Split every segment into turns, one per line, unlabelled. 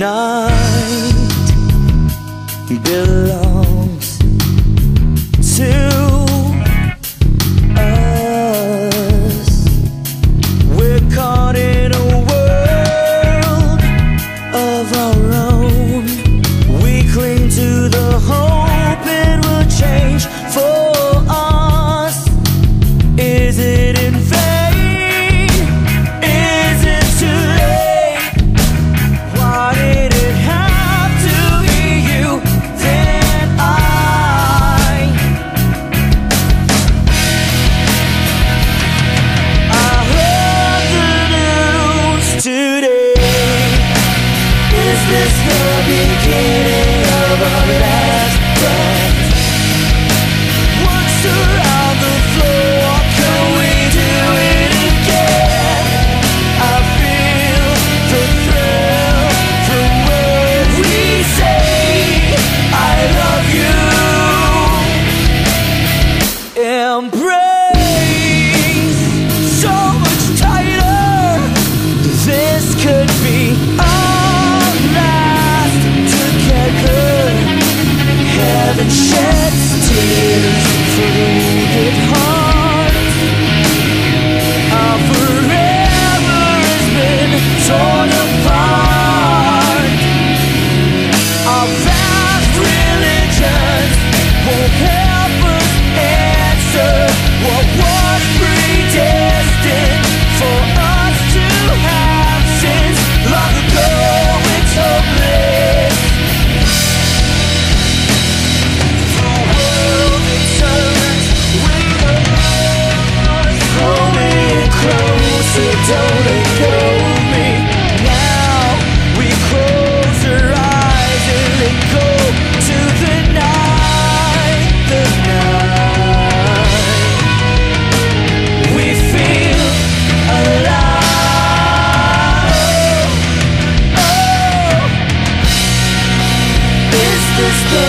night belongs to us. We're caught in a world of our own. We cling to Is this the beginning of our last breath? what? was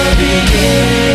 worthy.